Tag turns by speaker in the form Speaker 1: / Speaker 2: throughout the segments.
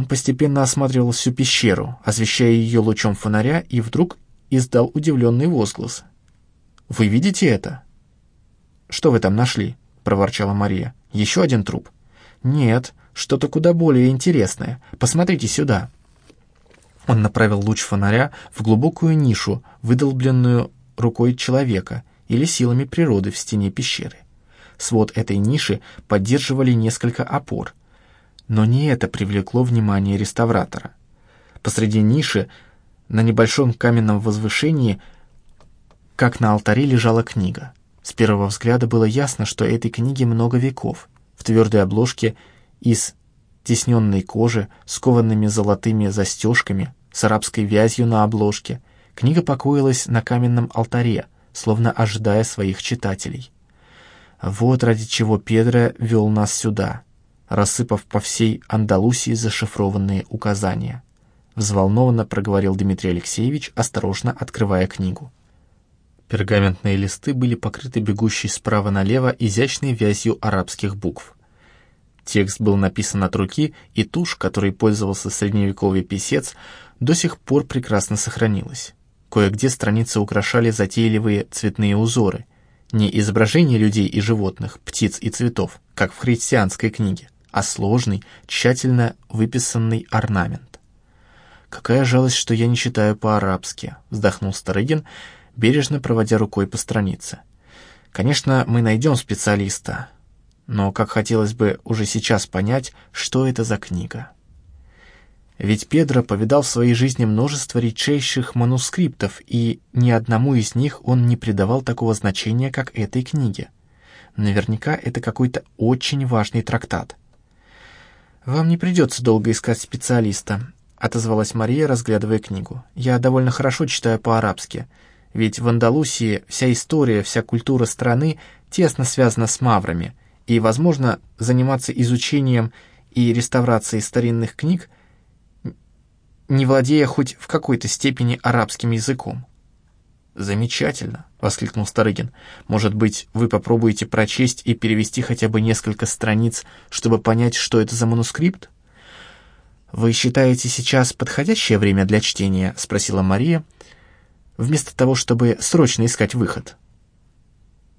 Speaker 1: Он постепенно осматривал всю пещеру, освещая ее лучом фонаря, и вдруг издал удивленный возглас. «Вы видите это?» «Что вы там нашли?» — проворчала Мария. «Еще один труп?» «Нет, что-то куда более интересное. Посмотрите сюда». Он направил луч фонаря в глубокую нишу, выдолбленную рукой человека или силами природы в стене пещеры. Свод этой ниши поддерживали несколько опор. Но не это привлекло внимание реставратора. Посреди ниши, на небольшом каменном возвышении, как на алтаре лежала книга. С первого взгляда было ясно, что этой книге много веков. В твердой обложке из тесненной кожи, с коваными золотыми застежками, с арабской вязью на обложке. Книга покоилась на каменном алтаре, словно ожидая своих читателей. Вот ради чего Педро вел нас сюда, рассыпав по всей Андалусии зашифрованные указания. Взволнованно проговорил Дмитрий Алексеевич, осторожно открывая книгу. Пергаментные листы были покрыты бегущей справа налево изящной вязью арабских букв. Текст был написан от руки, и тушь, которой пользовался средневековый писец, до сих пор прекрасно сохранилась. Кое-где страницы украшали затейливые цветные узоры, не изображения людей и животных, птиц и цветов, как в христианской книге, а сложный, тщательно выписанный орнамент. «Какая жалость, что я не читаю по-арабски», — вздохнул Старыгин, бережно проводя рукой по странице. «Конечно, мы найдем специалиста, но как хотелось бы уже сейчас понять, что это за книга». Ведь Педро повидал в своей жизни множество редчайших манускриптов, и ни одному из них он не придавал такого значения, как этой книге. Наверняка это какой-то очень важный трактат. «Вам не придется долго искать специалиста», — отозвалась Мария, разглядывая книгу. «Я довольно хорошо читаю по-арабски, ведь в Андалусии вся история, вся культура страны тесно связана с маврами, и, возможно, заниматься изучением и реставрацией старинных книг — не владея хоть в какой-то степени арабским языком. «Замечательно!» — воскликнул Старыгин. «Может быть, вы попробуете прочесть и перевести хотя бы несколько страниц, чтобы понять, что это за манускрипт?» «Вы считаете сейчас подходящее время для чтения?» — спросила Мария, вместо того, чтобы срочно искать выход.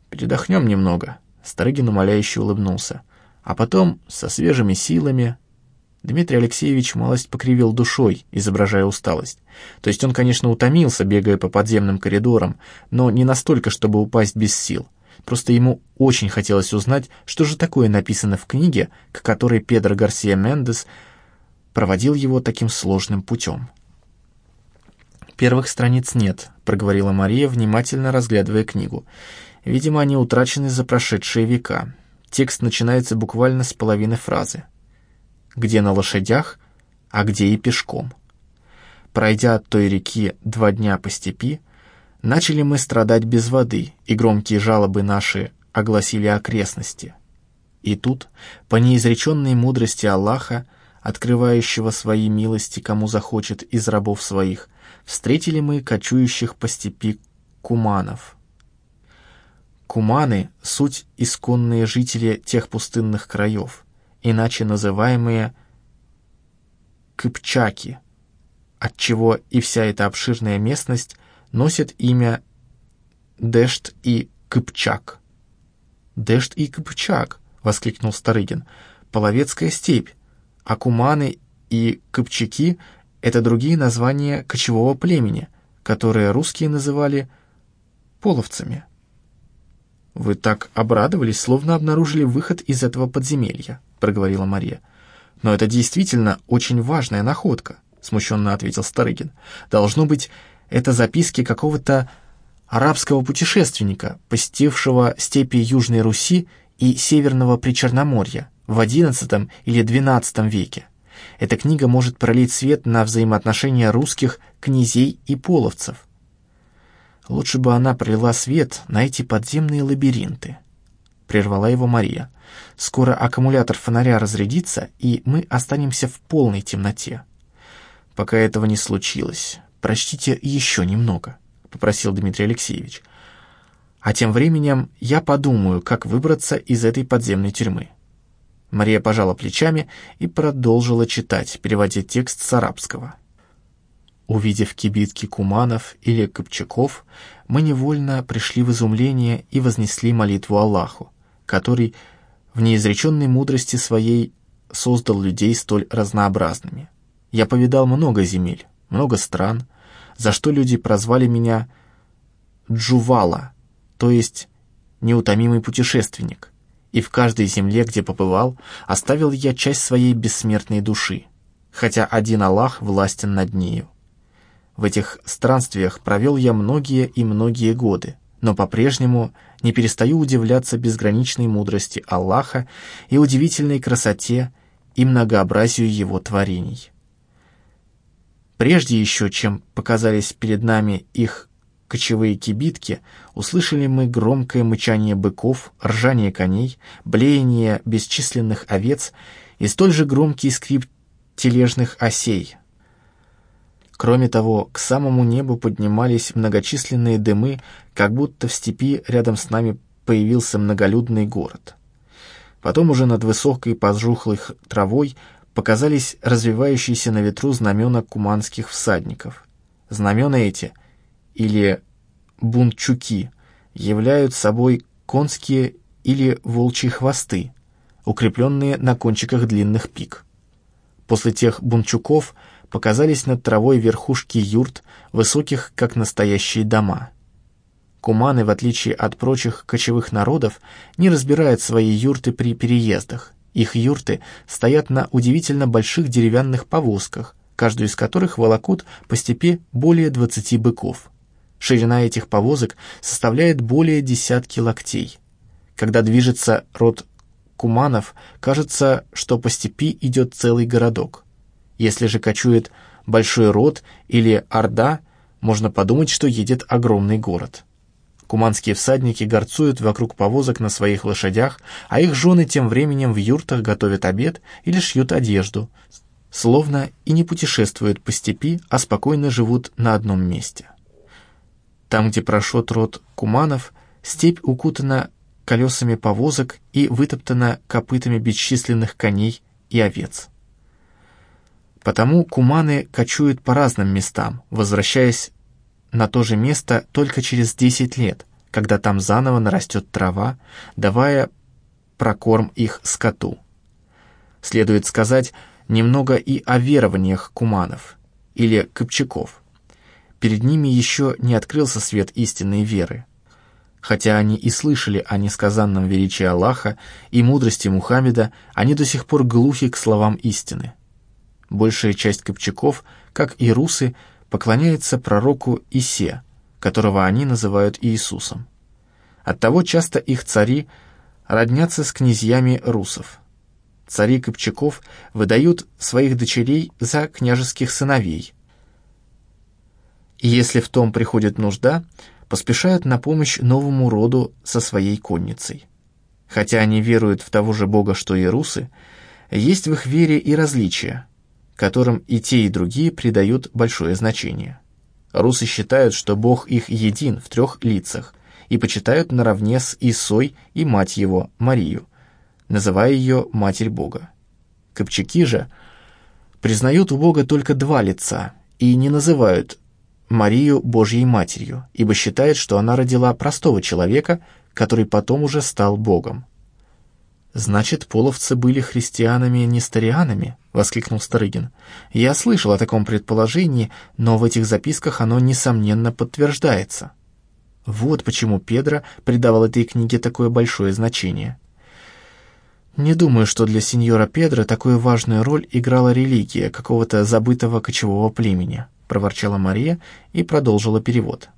Speaker 1: «Передохнем немного», — Старыгин умоляюще улыбнулся. «А потом, со свежими силами, Дмитрий Алексеевич малость покривил душой, изображая усталость. То есть он, конечно, утомился, бегая по подземным коридорам, но не настолько, чтобы упасть без сил. Просто ему очень хотелось узнать, что же такое написано в книге, к которой Педро Гарсия Мендес проводил его таким сложным путем. «Первых страниц нет», — проговорила Мария, внимательно разглядывая книгу. «Видимо, они утрачены за прошедшие века. Текст начинается буквально с половины фразы где на лошадях, а где и пешком. Пройдя от той реки два дня по степи, начали мы страдать без воды, и громкие жалобы наши огласили окрестности. И тут, по неизреченной мудрости Аллаха, открывающего свои милости, кому захочет из рабов своих, встретили мы кочующих по степи куманов. Куманы — суть исконные жители тех пустынных краев — иначе называемые Кыпчаки, отчего и вся эта обширная местность носит имя Дешт и Кыпчак. «Дешт и Кыпчак!» — воскликнул Старыгин. «Половецкая степь, а куманы и кыпчаки — это другие названия кочевого племени, которые русские называли половцами». «Вы так обрадовались, словно обнаружили выход из этого подземелья», — проговорила Мария. «Но это действительно очень важная находка», — смущенно ответил Старыгин. «Должно быть, это записки какого-то арабского путешественника, посетившего степи Южной Руси и Северного Причерноморья в XI или XII веке. Эта книга может пролить свет на взаимоотношения русских князей и половцев». Лучше бы она пролила свет на эти подземные лабиринты. Прервала его Мария. Скоро аккумулятор фонаря разрядится, и мы останемся в полной темноте. Пока этого не случилось, прочтите еще немного, попросил Дмитрий Алексеевич. А тем временем я подумаю, как выбраться из этой подземной тюрьмы. Мария пожала плечами и продолжила читать, переводя текст с арабского. Увидев кибитки куманов или копчаков, мы невольно пришли в изумление и вознесли молитву Аллаху, который в неизреченной мудрости своей создал людей столь разнообразными. Я повидал много земель, много стран, за что люди прозвали меня Джувала, то есть неутомимый путешественник, и в каждой земле, где побывал, оставил я часть своей бессмертной души, хотя один Аллах властен над нею. В этих странствиях провел я многие и многие годы, но по-прежнему не перестаю удивляться безграничной мудрости Аллаха и удивительной красоте и многообразию его творений. Прежде еще, чем показались перед нами их кочевые кибитки, услышали мы громкое мычание быков, ржание коней, блеяние бесчисленных овец и столь же громкий скрип тележных осей. Кроме того, к самому небу поднимались многочисленные дымы, как будто в степи рядом с нами появился многолюдный город. Потом уже над высокой пожухлой травой показались развивающиеся на ветру знамена куманских всадников. Знамена эти, или бунчуки, являют собой конские или волчьи хвосты, укрепленные на кончиках длинных пик. После тех бунчуков показались над травой верхушки юрт, высоких, как настоящие дома. Куманы, в отличие от прочих кочевых народов, не разбирают свои юрты при переездах. Их юрты стоят на удивительно больших деревянных повозках, каждую из которых волокут по степи более 20 быков. Ширина этих повозок составляет более десятки локтей. Когда движется род куманов, кажется, что по степи идет целый городок. Если же кочует большой род или орда, можно подумать, что едет огромный город. Куманские всадники горцуют вокруг повозок на своих лошадях, а их жены тем временем в юртах готовят обед или шьют одежду, словно и не путешествуют по степи, а спокойно живут на одном месте. Там, где прошел род куманов, степь укутана колесами повозок и вытоптана копытами бесчисленных коней и овец. Потому куманы кочуют по разным местам, возвращаясь на то же место только через 10 лет, когда там заново нарастет трава, давая прокорм их скоту. Следует сказать немного и о верованиях куманов или копчаков. Перед ними еще не открылся свет истинной веры. Хотя они и слышали о несказанном величии Аллаха и мудрости Мухаммеда, они до сих пор глухи к словам истины. Большая часть копчаков, как и русы, поклоняется пророку Исе, которого они называют Иисусом. Оттого часто их цари роднятся с князьями русов. Цари Копчаков выдают своих дочерей за княжеских сыновей. И если в том приходит нужда, поспешают на помощь новому роду со своей конницей. Хотя они веруют в того же Бога, что и русы, есть в их вере и различия – которым и те, и другие придают большое значение. Русы считают, что Бог их един в трех лицах и почитают наравне с Исой и мать его, Марию, называя ее Матерь Бога. Копчаки же признают у Бога только два лица и не называют Марию Божьей Матерью, ибо считают, что она родила простого человека, который потом уже стал Богом. «Значит, половцы были христианами-несторианами?» — воскликнул Старыгин. «Я слышал о таком предположении, но в этих записках оно, несомненно, подтверждается». Вот почему Педро придавал этой книге такое большое значение. «Не думаю, что для сеньора Педро такую важную роль играла религия какого-то забытого кочевого племени», — проворчала Мария и продолжила перевод.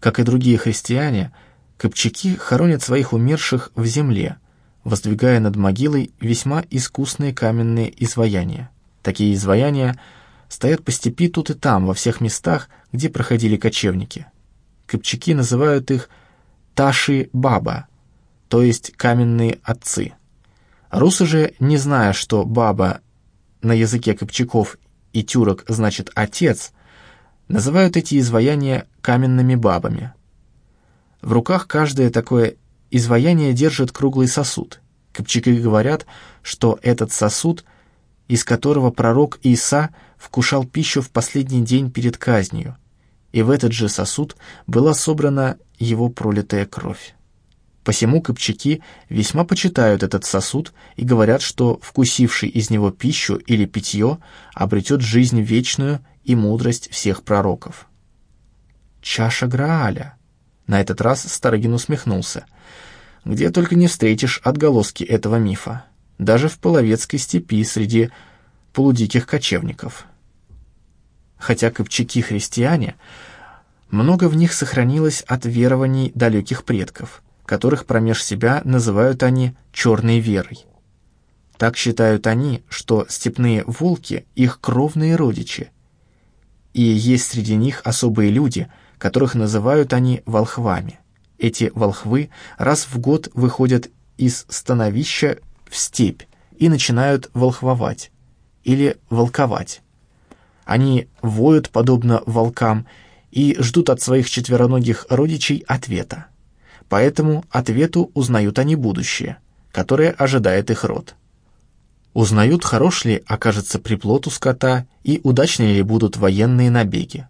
Speaker 1: «Как и другие христиане, копчаки хоронят своих умерших в земле, воздвигая над могилой весьма искусные каменные изваяния. Такие изваяния стоят по степи тут и там, во всех местах, где проходили кочевники. Копчаки называют их «таши-баба», то есть каменные отцы. Русы же, не зная, что «баба» на языке копчаков и тюрок значит «отец», называют эти изваяния каменными бабами. В руках каждое такое Изваяние держит круглый сосуд, Копчаки говорят, что этот сосуд, из которого пророк Иса вкушал пищу в последний день перед казнью, и в этот же сосуд была собрана его пролитая кровь. Посему копчаки весьма почитают этот сосуд и говорят, что вкусивший из него пищу или питье обретет жизнь вечную и мудрость всех пророков. Чаша Грааля. На этот раз Старыгин усмехнулся. Где только не встретишь отголоски этого мифа. Даже в Половецкой степи среди полудиких кочевников. Хотя копчаки-христиане, много в них сохранилось от верований далеких предков, которых промеж себя называют они «черной верой». Так считают они, что степные волки — их кровные родичи, и есть среди них особые люди, которых называют они волхвами. Эти волхвы раз в год выходят из становища в степь и начинают волхвовать или волковать. Они воют, подобно волкам, и ждут от своих четвероногих родичей ответа. Поэтому ответу узнают они будущее, которое ожидает их род. Узнают, хорош ли окажется приплод у скота и удачны ли будут военные набеги.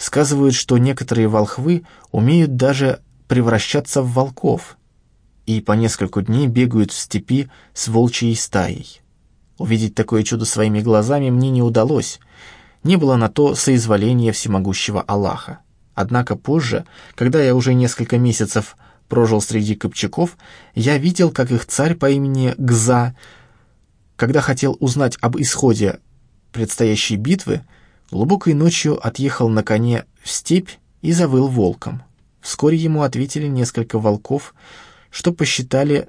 Speaker 1: Сказывают, что некоторые волхвы умеют даже превращаться в волков и по несколько дней бегают в степи с волчьей стаей. Увидеть такое чудо своими глазами мне не удалось, не было на то соизволения всемогущего Аллаха. Однако позже, когда я уже несколько месяцев прожил среди копчаков, я видел, как их царь по имени Гза – когда хотел узнать об исходе предстоящей битвы, глубокой ночью отъехал на коне в степь и завыл волком. Вскоре ему ответили несколько волков, что посчитали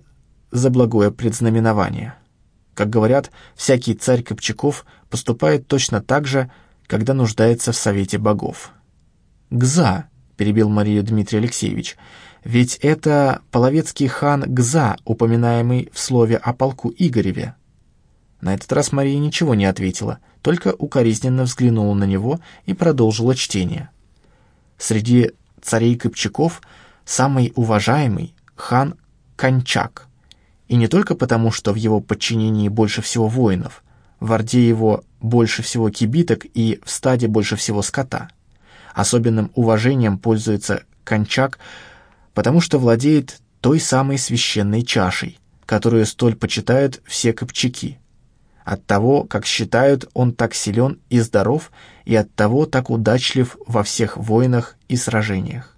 Speaker 1: за благое предзнаменование. Как говорят, всякий царь Копчаков поступает точно так же, когда нуждается в совете богов. «Гза», — перебил Марию Дмитрий Алексеевич, — «ведь это половецкий хан Гза, упоминаемый в слове о полку Игореве». На этот раз Мария ничего не ответила, только укоризненно взглянула на него и продолжила чтение. Среди царей Кыпчаков самый уважаемый хан Кончак. И не только потому, что в его подчинении больше всего воинов, в Орде его больше всего кибиток и в стаде больше всего скота. Особенным уважением пользуется Кончак, потому что владеет той самой священной чашей, которую столь почитают все копчаки. От того, как считают, он так силен и здоров, и от того так удачлив во всех войнах и сражениях.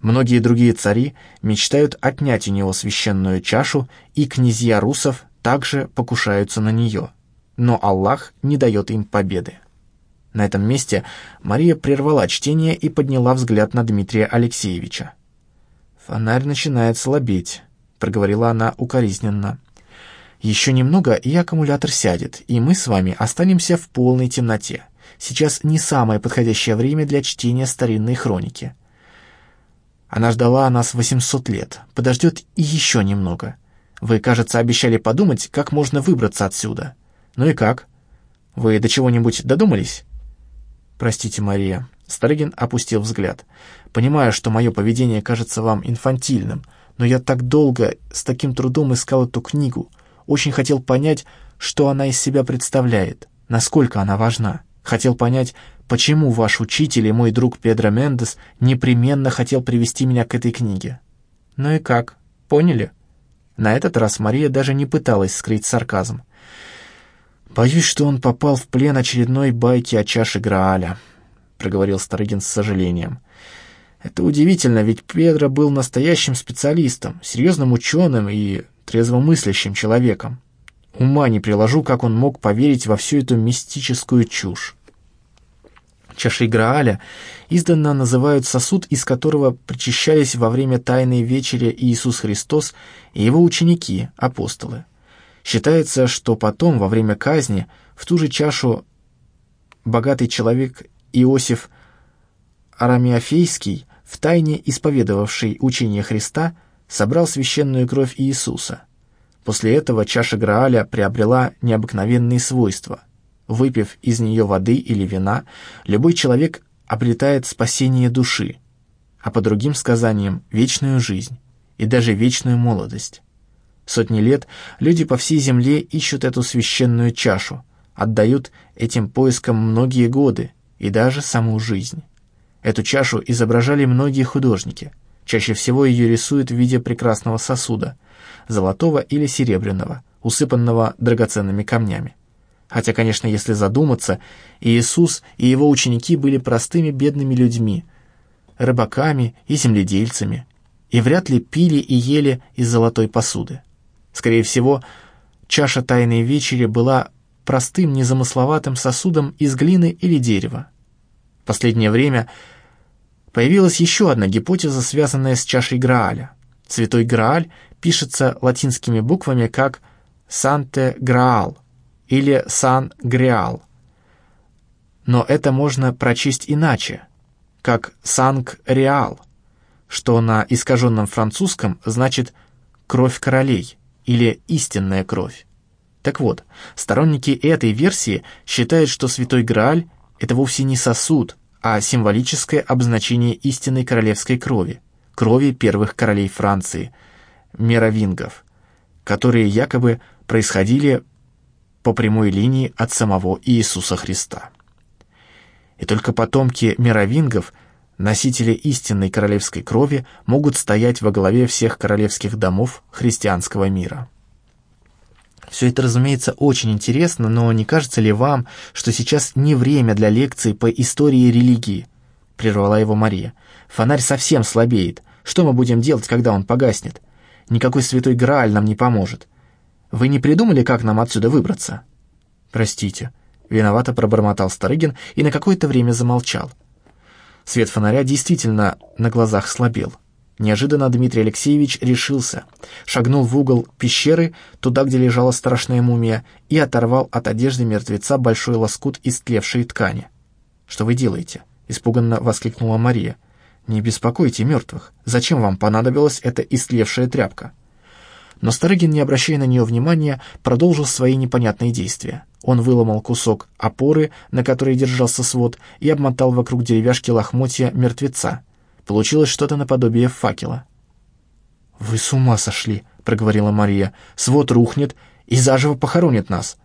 Speaker 1: Многие другие цари мечтают отнять у него священную чашу, и князья русов также покушаются на нее, но Аллах не дает им победы. На этом месте Мария прервала чтение и подняла взгляд на Дмитрия Алексеевича. «Фонарь начинает слабеть», — проговорила она укоризненно. Еще немного, и аккумулятор сядет, и мы с вами останемся в полной темноте. Сейчас не самое подходящее время для чтения старинной хроники. Она ждала нас 800 лет, подождет и еще немного. Вы, кажется, обещали подумать, как можно выбраться отсюда. Ну и как? Вы до чего-нибудь додумались? Простите, Мария. Старыгин опустил взгляд. Понимаю, что мое поведение кажется вам инфантильным, но я так долго с таким трудом искал эту книгу, очень хотел понять, что она из себя представляет, насколько она важна. Хотел понять, почему ваш учитель и мой друг Педро Мендес непременно хотел привести меня к этой книге. Ну и как, поняли? На этот раз Мария даже не пыталась скрыть сарказм. «Боюсь, что он попал в плен очередной байки о чаше Грааля», — проговорил Старыгин с сожалением. «Это удивительно, ведь Педро был настоящим специалистом, серьезным ученым и трезвомыслящим человеком. Ума не приложу, как он мог поверить во всю эту мистическую чушь. Чашей Грааля изданно называют сосуд, из которого причащались во время Тайной Вечери Иисус Христос и его ученики, апостолы. Считается, что потом, во время казни, в ту же чашу богатый человек Иосиф Арамиофейский, втайне исповедовавший учение Христа, собрал священную кровь Иисуса. После этого чаша Грааля приобрела необыкновенные свойства. Выпив из нее воды или вина, любой человек обретает спасение души, а по другим сказаниям – вечную жизнь и даже вечную молодость. Сотни лет люди по всей земле ищут эту священную чашу, отдают этим поискам многие годы и даже саму жизнь. Эту чашу изображали многие художники. Чаще всего ее рисуют в виде прекрасного сосуда, золотого или серебряного, усыпанного драгоценными камнями. Хотя, конечно, если задуматься, Иисус и его ученики были простыми бедными людьми, рыбаками и земледельцами, и вряд ли пили и ели из золотой посуды. Скорее всего, чаша Тайной Вечери была простым незамысловатым сосудом из глины или дерева. В последнее время появилась еще одна гипотеза, связанная с чашей Грааля. Святой Грааль пишется латинскими буквами как «Санте Граал» или «Сан Греал». Но это можно прочесть иначе, как «Санг Реал», что на искаженном французском значит «кровь королей» или «истинная кровь». Так вот, сторонники этой версии считают, что Святой Грааль — это вовсе не сосуд, а символическое обозначение истинной королевской крови, крови первых королей Франции, меровингов, которые якобы происходили по прямой линии от самого Иисуса Христа. И только потомки меровингов, носители истинной королевской крови, могут стоять во главе всех королевских домов христианского мира. Все это, разумеется, очень интересно, но не кажется ли вам, что сейчас не время для лекций по истории религии?» — прервала его Мария. «Фонарь совсем слабеет. Что мы будем делать, когда он погаснет? Никакой святой Грааль нам не поможет. Вы не придумали, как нам отсюда выбраться?» «Простите», — виновато пробормотал Старыгин и на какое-то время замолчал. Свет фонаря действительно на глазах слабел. Неожиданно Дмитрий Алексеевич решился, шагнул в угол пещеры, туда, где лежала страшная мумия, и оторвал от одежды мертвеца большой лоскут истлевшей ткани. «Что вы делаете?» — испуганно воскликнула Мария. «Не беспокойте мертвых. Зачем вам понадобилась эта истлевшая тряпка?» Но Старыгин, не обращая на нее внимания, продолжил свои непонятные действия. Он выломал кусок опоры, на которой держался свод, и обмотал вокруг деревяшки лохмотья мертвеца, Получилось что-то наподобие факела. «Вы с ума сошли», — проговорила Мария. «Свод рухнет и заживо похоронит нас».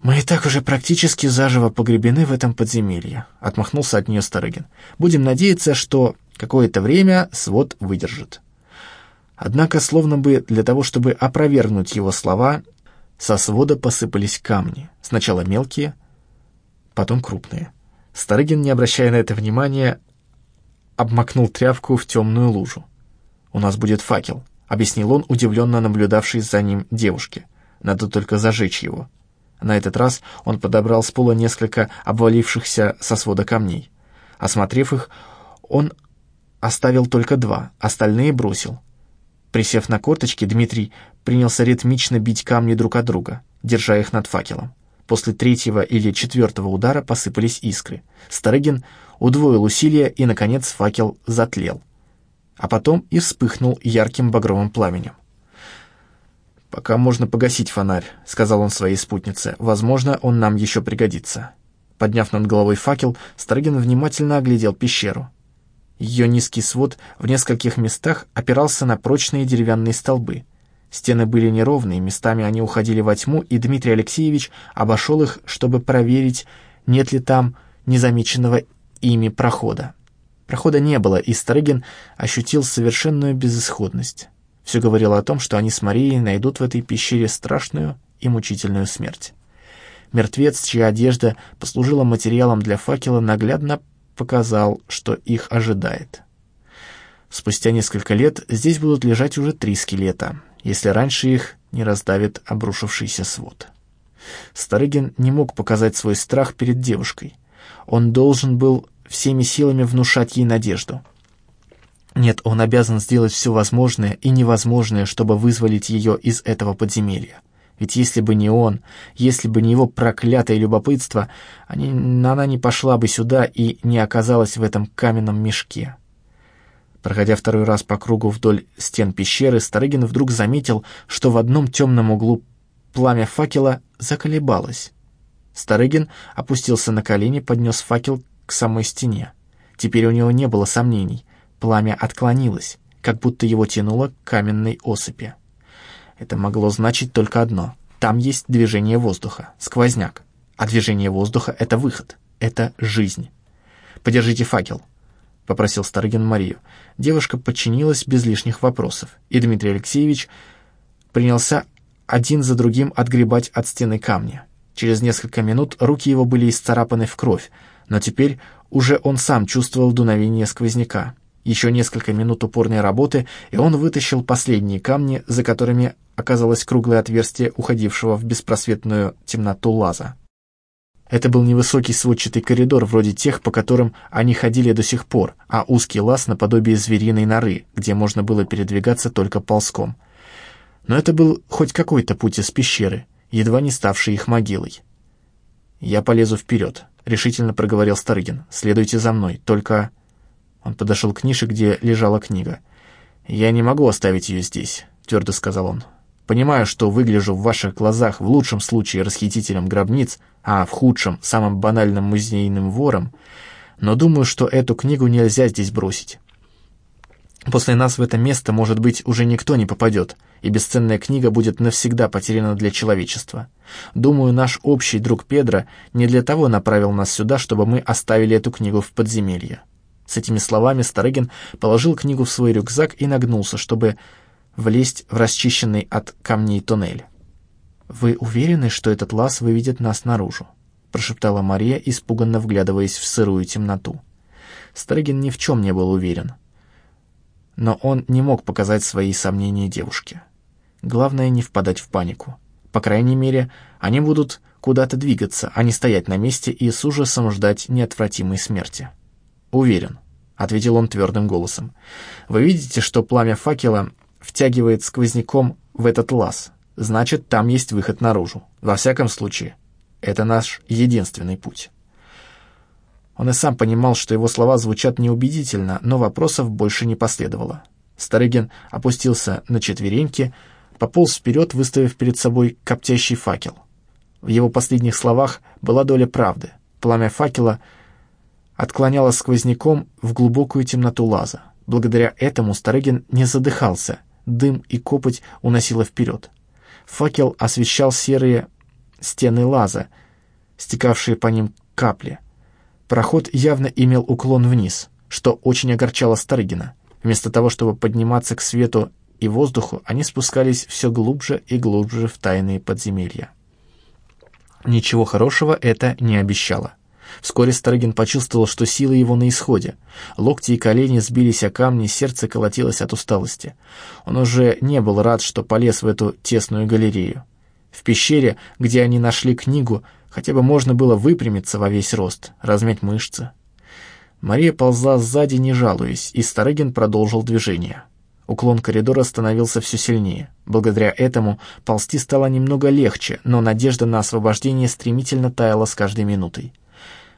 Speaker 1: «Мы и так уже практически заживо погребены в этом подземелье», — отмахнулся от нее Старыгин. «Будем надеяться, что какое-то время свод выдержит». Однако, словно бы для того, чтобы опровергнуть его слова, со свода посыпались камни. Сначала мелкие, потом крупные. Старыгин, не обращая на это внимания, обмакнул тряпку в темную лужу. «У нас будет факел», — объяснил он, удивленно наблюдавший за ним девушке. «Надо только зажечь его». На этот раз он подобрал с пола несколько обвалившихся со свода камней. Осмотрев их, он оставил только два, остальные бросил. Присев на корточки, Дмитрий принялся ритмично бить камни друг от друга, держа их над факелом. После третьего или четвертого удара посыпались искры. Старыгин удвоил усилия, и, наконец, факел затлел. А потом и вспыхнул ярким багровым пламенем. «Пока можно погасить фонарь», — сказал он своей спутнице. «Возможно, он нам еще пригодится». Подняв над головой факел, Старыгин внимательно оглядел пещеру. Ее низкий свод в нескольких местах опирался на прочные деревянные столбы. Стены были неровные, местами они уходили во тьму, и Дмитрий Алексеевич обошел их, чтобы проверить, нет ли там незамеченного ими прохода. Прохода не было, и Старыгин ощутил совершенную безысходность. Все говорило о том, что они с Марией найдут в этой пещере страшную и мучительную смерть. Мертвец, чья одежда послужила материалом для факела, наглядно показал, что их ожидает. Спустя несколько лет здесь будут лежать уже три скелета, если раньше их не раздавит обрушившийся свод. Старыгин не мог показать свой страх перед девушкой. Он должен был всеми силами внушать ей надежду. Нет, он обязан сделать все возможное и невозможное, чтобы вызволить ее из этого подземелья. Ведь если бы не он, если бы не его проклятое любопытство, они, она не пошла бы сюда и не оказалась в этом каменном мешке. Проходя второй раз по кругу вдоль стен пещеры, Старыгин вдруг заметил, что в одном темном углу пламя факела заколебалось. Старыгин опустился на колени, поднес факел к самой стене. Теперь у него не было сомнений. Пламя отклонилось, как будто его тянуло к каменной осыпи. Это могло значить только одно. Там есть движение воздуха, сквозняк. А движение воздуха — это выход, это жизнь. «Подержите факел», — попросил Старыгин Марию. Девушка подчинилась без лишних вопросов, и Дмитрий Алексеевич принялся один за другим отгребать от стены камни. Через несколько минут руки его были исцарапаны в кровь, но теперь уже он сам чувствовал дуновение сквозняка. Еще несколько минут упорной работы, и он вытащил последние камни, за которыми оказалось круглое отверстие уходившего в беспросветную темноту лаза. Это был невысокий сводчатый коридор, вроде тех, по которым они ходили до сих пор, а узкий лаз наподобие звериной норы, где можно было передвигаться только ползком. Но это был хоть какой-то путь из пещеры, едва не ставший их могилой. «Я полезу вперед», — решительно проговорил Старыгин. «Следуйте за мной, только...» Он подошел к нише, где лежала книга. «Я не могу оставить ее здесь», — твердо сказал он. «Понимаю, что выгляжу в ваших глазах в лучшем случае расхитителем гробниц, а в худшем — самым банальным музейным вором, но думаю, что эту книгу нельзя здесь бросить. После нас в это место, может быть, уже никто не попадет, и бесценная книга будет навсегда потеряна для человечества. Думаю, наш общий друг Педро не для того направил нас сюда, чтобы мы оставили эту книгу в подземелье. С этими словами Старыгин положил книгу в свой рюкзак и нагнулся, чтобы влезть в расчищенный от камней туннель. «Вы уверены, что этот лаз выведет нас наружу?» — прошептала Мария, испуганно вглядываясь в сырую темноту. Старыгин ни в чем не был уверен но он не мог показать свои сомнения девушке. Главное не впадать в панику. По крайней мере, они будут куда-то двигаться, а не стоять на месте и с ужасом ждать неотвратимой смерти. «Уверен», — ответил он твердым голосом. «Вы видите, что пламя факела втягивает сквозняком в этот лаз. Значит, там есть выход наружу. Во всяком случае, это наш единственный путь». Он и сам понимал, что его слова звучат неубедительно, но вопросов больше не последовало. Старыгин опустился на четвереньки, пополз вперед, выставив перед собой коптящий факел. В его последних словах была доля правды. Пламя факела отклоняло сквозняком в глубокую темноту лаза. Благодаря этому Старыгин не задыхался, дым и копоть уносило вперед. Факел освещал серые стены лаза, стекавшие по ним капли — Проход явно имел уклон вниз, что очень огорчало Старыгина. Вместо того, чтобы подниматься к свету и воздуху, они спускались все глубже и глубже в тайные подземелья. Ничего хорошего это не обещало. Вскоре Старыгин почувствовал, что силы его на исходе. Локти и колени сбились о камни, сердце колотилось от усталости. Он уже не был рад, что полез в эту тесную галерею. В пещере, где они нашли книгу, Хотя бы можно было выпрямиться во весь рост, размять мышцы. Мария ползла сзади, не жалуясь, и Старыгин продолжил движение. Уклон коридора становился все сильнее. Благодаря этому ползти стало немного легче, но надежда на освобождение стремительно таяла с каждой минутой.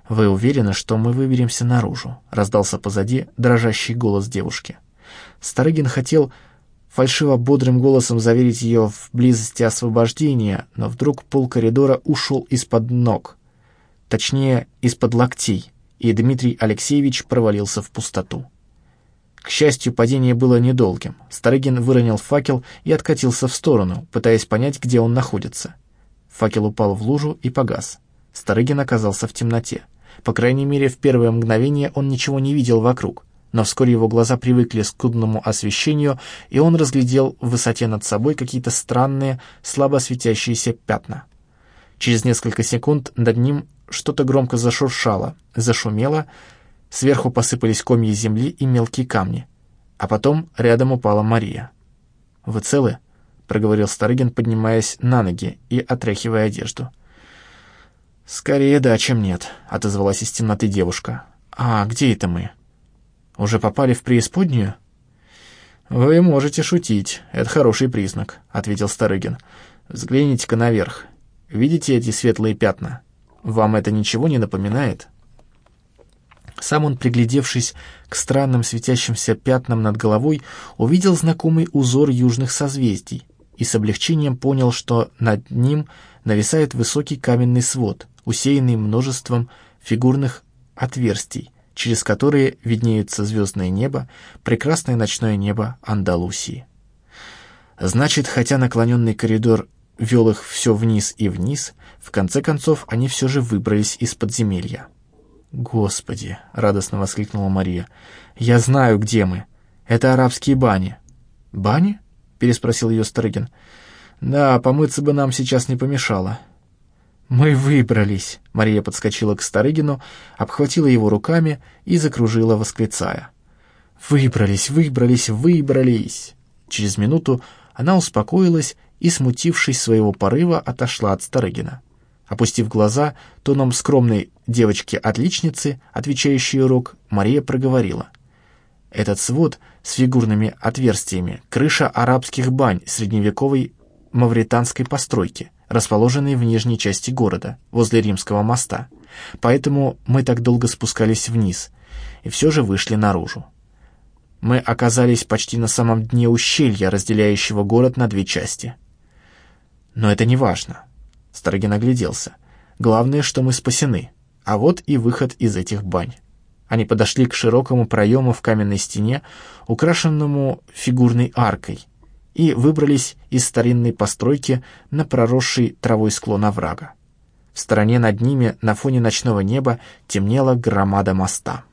Speaker 1: «Вы уверены, что мы выберемся наружу?» — раздался позади дрожащий голос девушки. Старыгин хотел фальшиво бодрым голосом заверить ее в близости освобождения, но вдруг пол коридора ушел из-под ног, точнее, из-под локтей, и Дмитрий Алексеевич провалился в пустоту. К счастью, падение было недолгим. Старыгин выронил факел и откатился в сторону, пытаясь понять, где он находится. Факел упал в лужу и погас. Старыгин оказался в темноте. По крайней мере, в первое мгновение он ничего не видел вокруг но вскоре его глаза привыкли к скудному освещению, и он разглядел в высоте над собой какие-то странные, слабо светящиеся пятна. Через несколько секунд над ним что-то громко зашуршало, зашумело, сверху посыпались комья земли и мелкие камни, а потом рядом упала Мария. «Вы целы?» — проговорил Старыгин, поднимаясь на ноги и отряхивая одежду. «Скорее да, чем нет», — отозвалась из темноты девушка. «А где это мы?» Уже попали в преисподнюю?» «Вы можете шутить, это хороший признак», — ответил Старыгин. «Взгляните-ка наверх. Видите эти светлые пятна? Вам это ничего не напоминает?» Сам он, приглядевшись к странным светящимся пятнам над головой, увидел знакомый узор южных созвездий и с облегчением понял, что над ним нависает высокий каменный свод, усеянный множеством фигурных отверстий, через которые виднеется звездное небо, прекрасное ночное небо Андалусии. Значит, хотя наклоненный коридор вел их все вниз и вниз, в конце концов они все же выбрались из подземелья. «Господи!» — радостно воскликнула Мария. «Я знаю, где мы. Это арабские бани». «Бани?» — переспросил ее Старыгин. «Да, помыться бы нам сейчас не помешало». «Мы выбрались!» — Мария подскочила к Старыгину, обхватила его руками и закружила, восклицая. «Выбрались, выбрались, выбрались!» Через минуту она успокоилась и, смутившись своего порыва, отошла от Старыгина. Опустив глаза, тоном скромной девочки-отличницы, отвечающей урок, Мария проговорила. «Этот свод с фигурными отверстиями — крыша арабских бань средневековой мавританской постройки, расположенной в нижней части города, возле Римского моста. Поэтому мы так долго спускались вниз и все же вышли наружу. Мы оказались почти на самом дне ущелья, разделяющего город на две части. Но это не важно. Старогин огляделся. Главное, что мы спасены. А вот и выход из этих бань. Они подошли к широкому проему в каменной стене, украшенному фигурной аркой, и выбрались из старинной постройки на проросший травой склон оврага. В стороне над ними, на фоне ночного неба, темнела громада моста.